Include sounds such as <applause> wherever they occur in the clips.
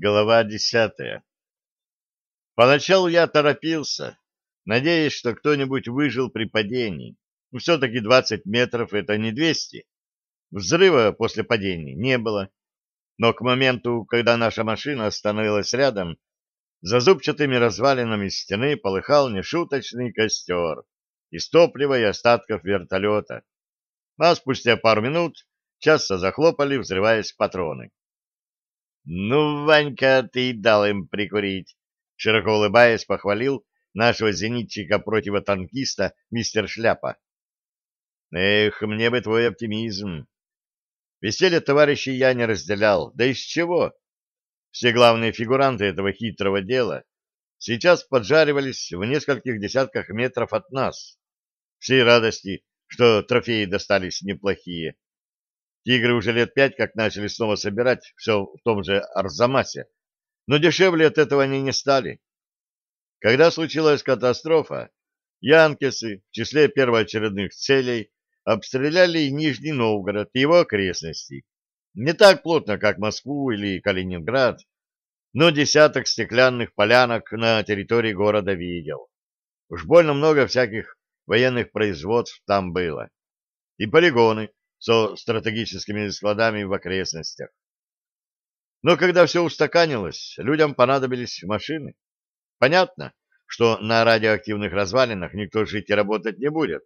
Глава десятая Поначалу я торопился, надеясь, что кто-нибудь выжил при падении. Но все-таки 20 метров — это не 200. Взрыва после падения не было. Но к моменту, когда наша машина остановилась рядом, за зубчатыми развалинами стены полыхал нешуточный костер из топлива и остатков вертолета. А спустя пару минут часто захлопали, взрываясь патроны. «Ну, Ванька, ты дал им прикурить!» Широко улыбаясь, похвалил нашего зенитчика-противотанкиста мистер Шляпа. «Эх, мне бы твой оптимизм!» Веселье товарищей я не разделял. Да из чего? Все главные фигуранты этого хитрого дела сейчас поджаривались в нескольких десятках метров от нас. Всей радости, что трофеи достались неплохие. Тигры уже лет пять как начали снова собирать все в том же Арзамасе, но дешевле от этого они не стали. Когда случилась катастрофа, янкесы в числе первоочередных целей обстреляли Нижний Новгород и его окрестности. Не так плотно, как Москву или Калининград, но десяток стеклянных полянок на территории города видел. Уж больно много всяких военных производств там было. И полигоны, со стратегическими складами в окрестностях. Но когда все устаканилось, людям понадобились машины. Понятно, что на радиоактивных развалинах никто жить и работать не будет.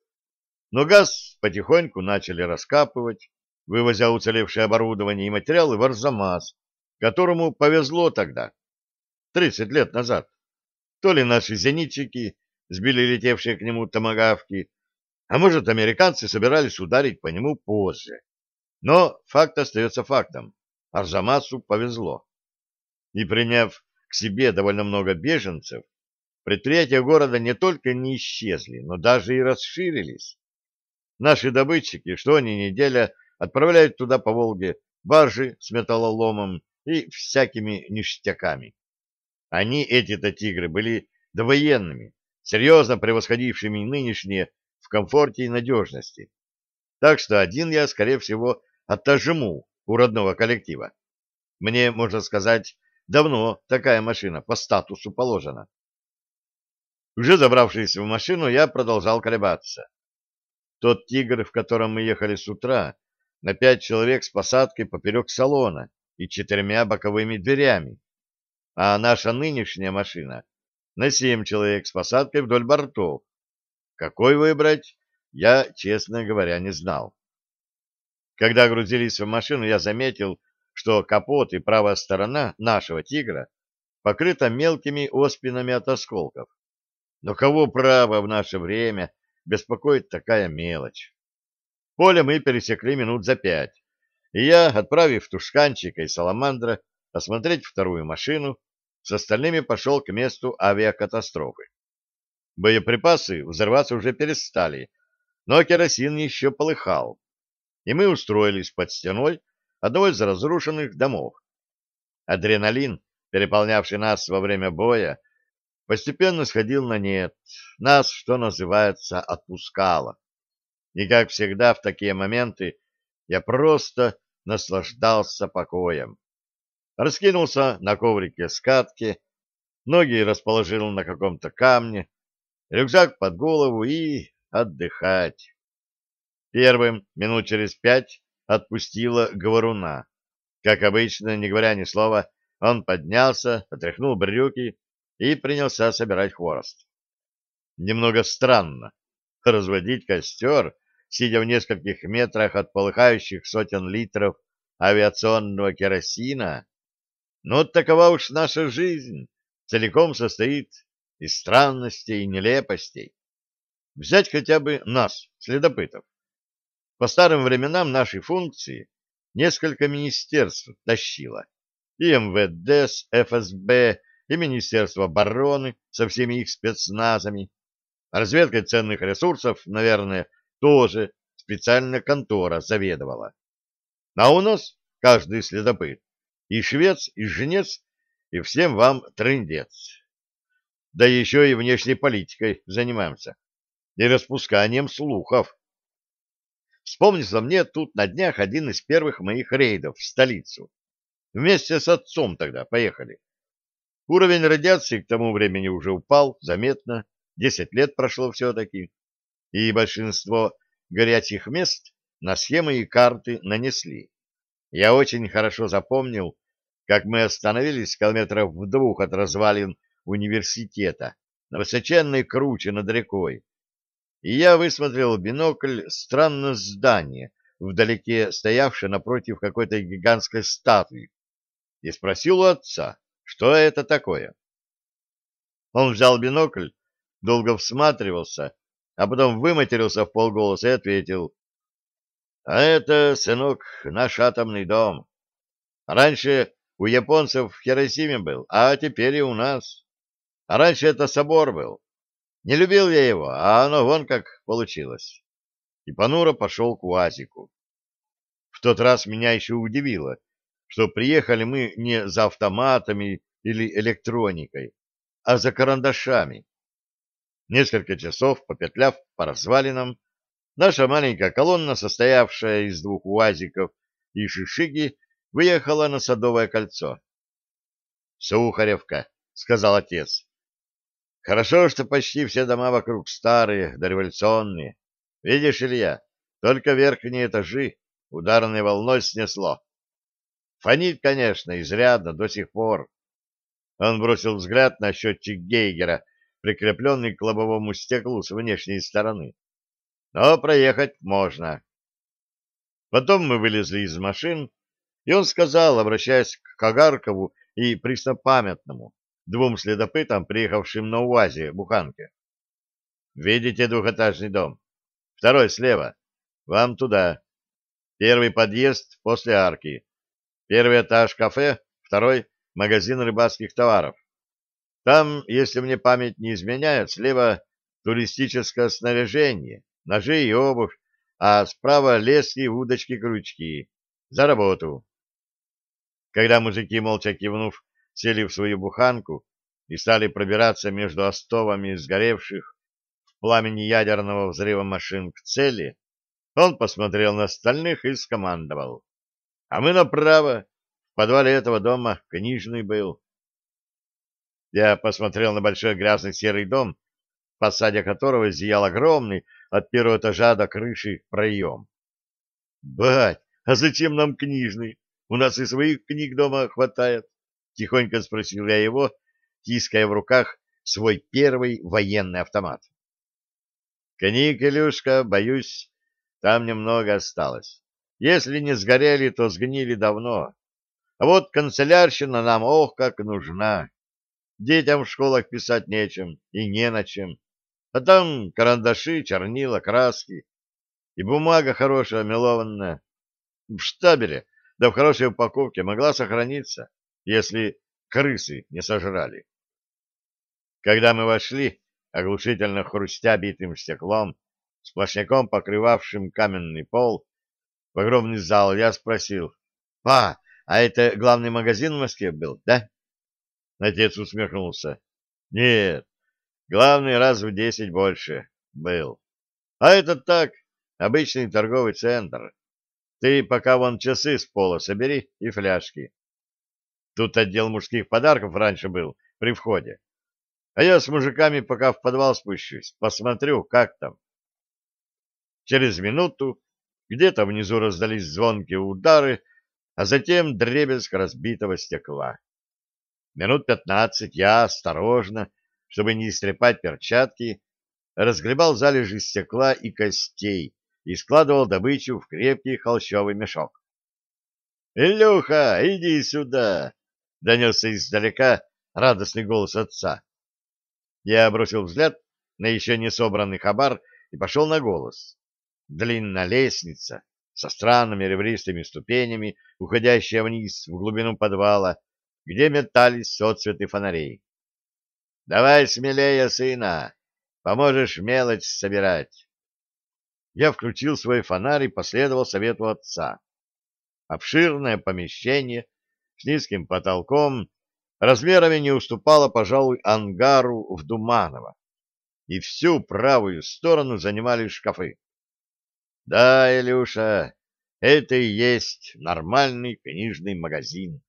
Но газ потихоньку начали раскапывать, вывозя уцелевшее оборудование и материалы в Арзамас, которому повезло тогда, 30 лет назад. То ли наши зенитчики сбили летевшие к нему томагавки, а может, американцы собирались ударить по нему позже. Но факт остается фактом. Арзамасу повезло. И приняв к себе довольно много беженцев, предприятия города не только не исчезли, но даже и расширились. Наши добытчики, что они неделя, отправляют туда по Волге баржи с металлоломом и всякими ништяками. Они, эти-то тигры, были довоенными, серьезно превосходившими нынешние комфорте и надежности. Так что один я, скорее всего, отожму у родного коллектива. Мне, можно сказать, давно такая машина по статусу положена. Уже забравшись в машину, я продолжал колебаться. Тот тигр, в котором мы ехали с утра, на пять человек с посадкой поперек салона и четырьмя боковыми дверями, а наша нынешняя машина на семь человек с посадкой вдоль бортов, какой выбрать, я, честно говоря, не знал. Когда грузились в машину, я заметил, что капот и правая сторона нашего «Тигра» покрыта мелкими оспинами от осколков. Но кого право в наше время беспокоит такая мелочь? Поле мы пересекли минут за пять, и я, отправив Тушканчика и Саламандра осмотреть вторую машину, с остальными пошел к месту авиакатастрофы. Боеприпасы взрываться уже перестали, но керосин еще полыхал, и мы устроились под стеной одного из разрушенных домов. Адреналин, переполнявший нас во время боя, постепенно сходил на нет, нас, что называется, отпускало. И, как всегда, в такие моменты я просто наслаждался покоем. Раскинулся на коврике скатки, ноги расположил на каком-то камне, рюкзак под голову и отдыхать. Первым, минут через пять, отпустила говоруна. Как обычно, не говоря ни слова, он поднялся, отряхнул брюки и принялся собирать хворост. Немного странно <laughs> разводить костер, сидя в нескольких метрах от полыхающих сотен литров авиационного керосина, но такова уж наша жизнь, целиком состоит из странностей и нелепостей. Взять хотя бы нас, следопытов. По старым временам нашей функции несколько министерств тащило. И МВД с ФСБ, и Министерство обороны со всеми их спецназами. Разведкой ценных ресурсов, наверное, тоже специальная контора заведовала. А у нас каждый следопыт и швец, и жнец, и всем вам трындец да еще и внешней политикой занимаемся, и распусканием слухов. Вспомнился мне тут на днях один из первых моих рейдов в столицу. Вместе с отцом тогда поехали. Уровень радиации к тому времени уже упал заметно, десять лет прошло все-таки, и большинство горячих мест на схемы и карты нанесли. Я очень хорошо запомнил, как мы остановились километров в двух от развалин университета, на высоченной круче над рекой. И я высмотрел в бинокль странное здание, вдалеке стоявшее напротив какой-то гигантской статуи, и спросил у отца, что это такое. Он взял бинокль, долго всматривался, а потом выматерился в полголоса и ответил. — А это, сынок, наш атомный дом. Раньше у японцев в Хиросиме был, а теперь и у нас. А раньше это собор был. Не любил я его, а оно вон как получилось. И понуро пошел к УАЗику. В тот раз меня еще удивило, что приехали мы не за автоматами или электроникой, а за карандашами. Несколько часов, попетляв по развалинам, наша маленькая колонна, состоявшая из двух УАЗиков и шишиги, выехала на Садовое кольцо. «Сухаревка», — сказал отец. «Хорошо, что почти все дома вокруг старые, дореволюционные. Видишь, Илья, только верхние этажи ударной волной снесло. Фонит, конечно, изрядно до сих пор. Он бросил взгляд на счетчик Гейгера, прикрепленный к лобовому стеклу с внешней стороны. Но проехать можно. Потом мы вылезли из машин, и он сказал, обращаясь к Кагаркову и Преснопамятному, двум следопытам, приехавшим на УАЗе Буханке. «Видите двухэтажный дом? Второй слева. Вам туда. Первый подъезд после арки. Первый этаж кафе, второй — магазин рыбацких товаров. Там, если мне память не изменяет, слева туристическое снаряжение, ножи и обувь, а справа лески, удочки, крючки. За работу. Когда мужики, молча кивнув, сели в свою буханку и стали пробираться между остовами сгоревших в пламени ядерного взрыва машин к цели, он посмотрел на остальных и скомандовал. А мы направо. В подвале этого дома книжный был. Я посмотрел на большой грязный серый дом, в фасаде которого зиял огромный от первого этажа до крыши проем. — Бать, а зачем нам книжный? У нас и своих книг дома хватает. — тихонько спросил я его, тиская в руках свой первый военный автомат. — Книг, Илюшка, боюсь, там немного осталось. Если не сгорели, то сгнили давно. А вот канцелярщина нам ох как нужна. Детям в школах писать нечем и не на чем. А там карандаши, чернила, краски. И бумага хорошая, мелованная. В штабеле, да в хорошей упаковке могла сохраниться, если крысы не сожрали. Когда мы вошли, оглушительно хрустя битым стеклом, сплошняком покрывавшим каменный пол, в огромный зал, я спросил, «Па, а это главный магазин в Москве был, да?» Отец усмехнулся. «Нет, главный раз в десять больше был. А это так, обычный торговый центр. Ты пока вон часы с пола собери и фляжки. Тут отдел мужских подарков раньше был, при входе. А я с мужиками пока в подвал спущусь, посмотрю, как там. Через минуту где-то внизу раздались звонкие удары, а затем дребезг разбитого стекла. Минут пятнадцать я осторожно, чтобы не истрепать перчатки, разгребал залежи стекла и костей и складывал добычу в крепкий холщовый мешок. — Илюха, иди сюда! — донесся издалека радостный голос отца. Я бросил взгляд на еще не собранный хабар и пошел на голос длинная лестница со странными ребристыми ступенями, уходящая вниз в глубину подвала, где метались соцветы фонарей. — Давай смелее, сына, поможешь мелочь собирать. Я включил свой фонарь и последовал совету отца. Обширное помещение с низким потолком размерами не уступало, пожалуй, ангару в Думаново, и всю правую сторону занимали шкафы. Да, Илюша, это и есть нормальный книжный магазин.